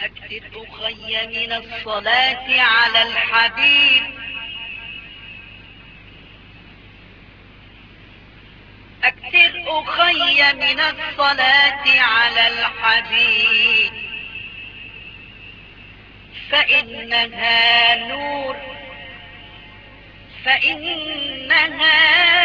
أكثر أخي من الصلاة على الحبيب. أكثر أخي من الصلاة على الحبيب. فإنها نور فإنها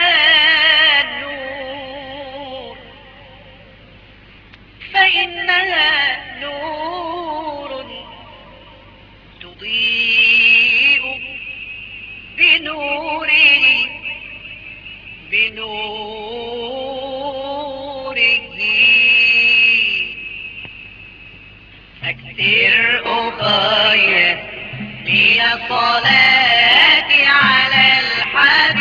سر أخايا في الصلاة على الحبيب.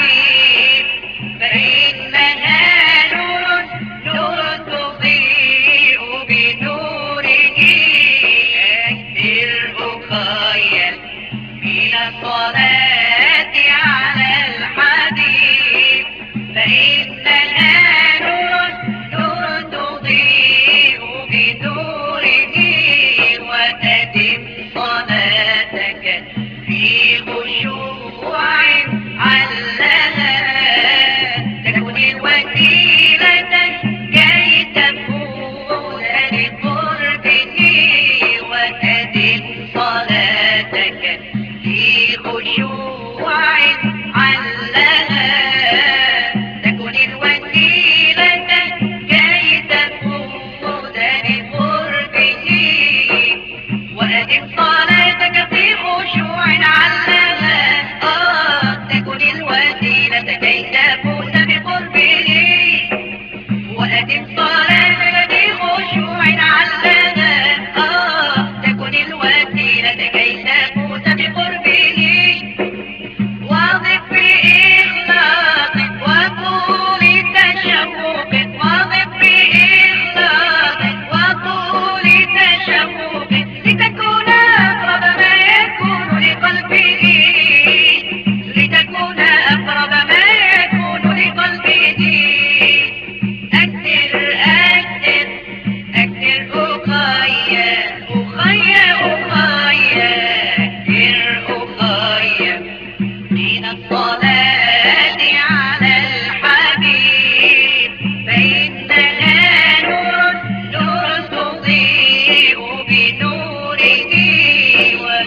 Mira, te caíste, puta, mi puta.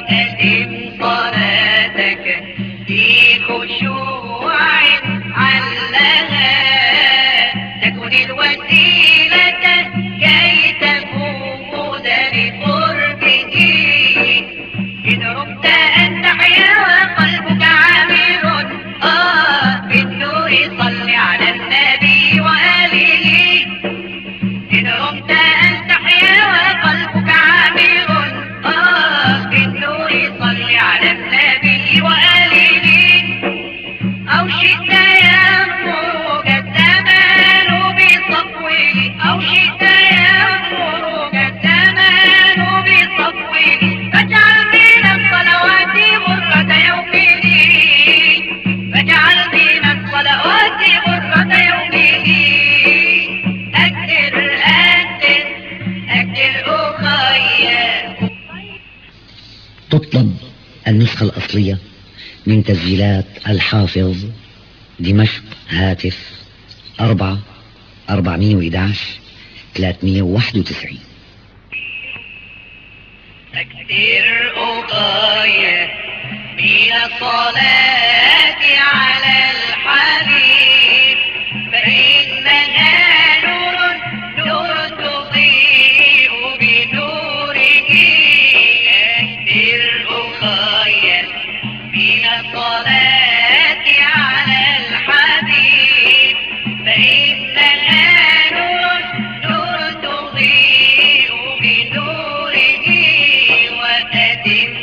أتم صلاتك في خشوع الأصلية من تسجيلات الحافظ دمشق هاتف أربعة أربعمية وإدعش ثلاثمية وواحد وتسعين. تكبير أوقاية بلا صلاة الصلاة على الحبيب فإنها نور نور بنوره وتتم